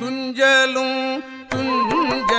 துஞ்சலும் துஞ்சலிலாத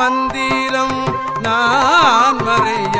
மந்திரம் நான் மறையாகி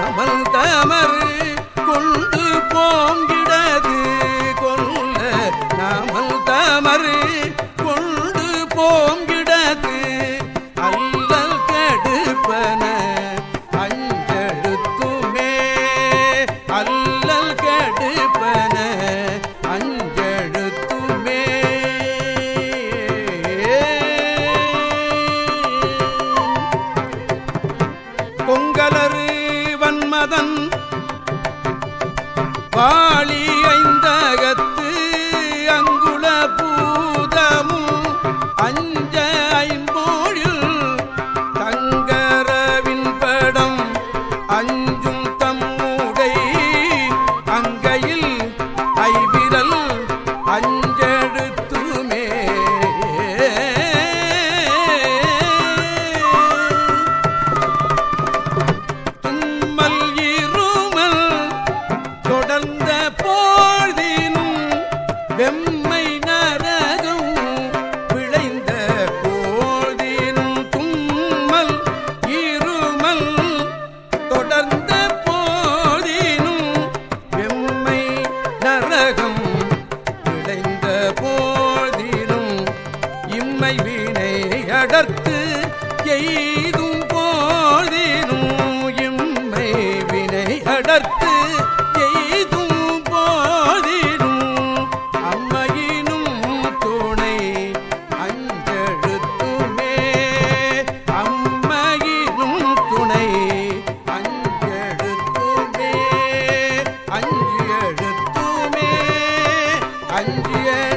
நாமல் தமறு வெம் அஞ்சியே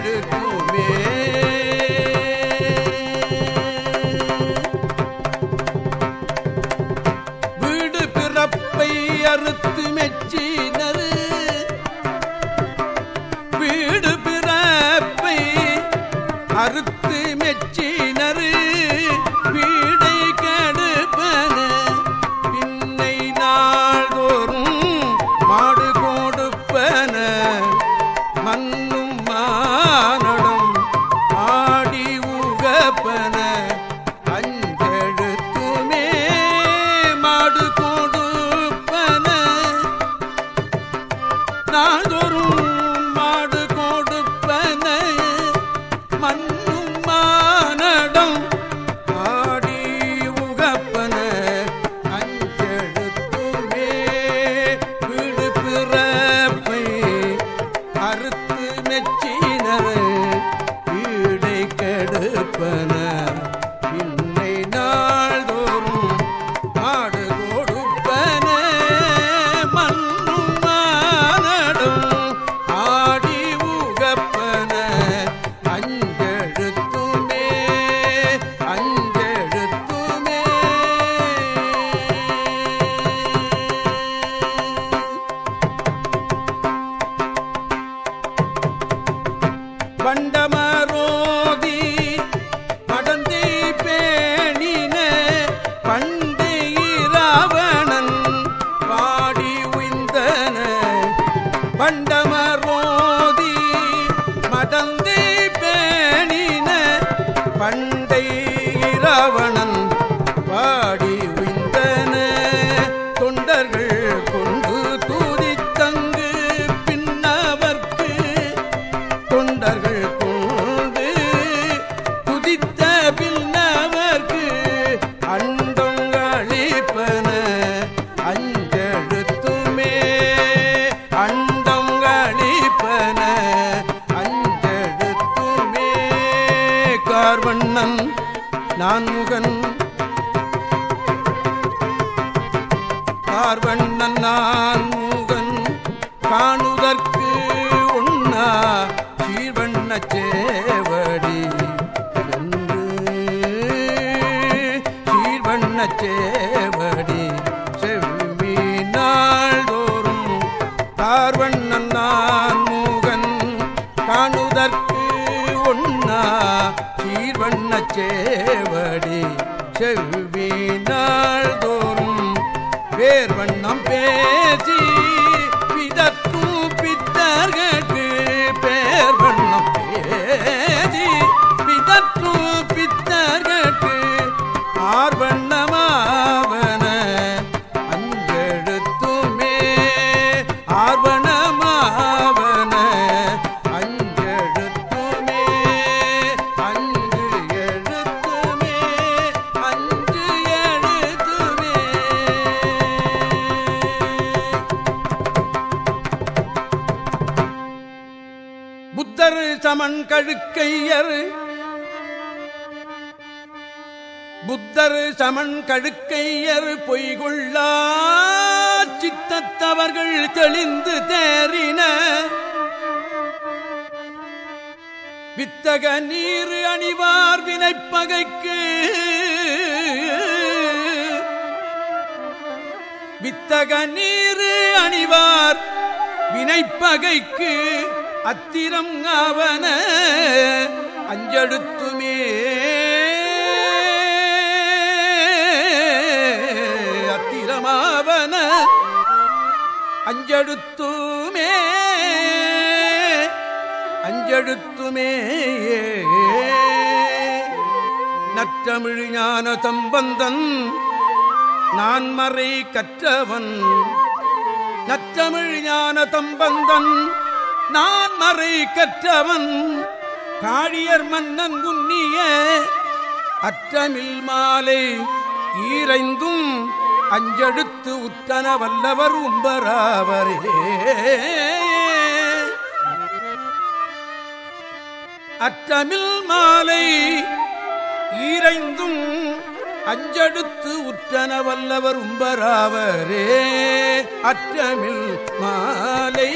வண்டமரோதி நான்முகன். பார்வண்ணன் நான். சமன் கழுக்கையர். புத்தர் சமன் கழுக்கையர் பொய்கொள்ளா சித்தத்தவர்கள் தெளிந்து தேறின. வித்தக நீர் அணிவார் வினைப்பகைக்கு. வித்தக நீர் அணிவார் வினைப்பகைக்கு. அத்திரம் அவன அஞ்செழுத்துமே அத்திரமாவன அஞ்செழுத்துமே அஞ்செழுத்துமே நற்றமிழ் ஞான சம்பந்தன் நான் மறை கற்றவன். நற்றமிழ் ஞான தம்பந்தன் நான் மறை கற்றவன். காழியர் மன்னன் குன்னிய அற்றமில் மாலை ஈரைந்தும் அஞ்செடுத்து உத்தன வல்லவர் உம்பராவரே. அற்றமில் மாலை ஈரைந்தும் அஞ்சடுத்து உற்றன வல்லவர் உம்பராவரே. அற்றமில் மாலை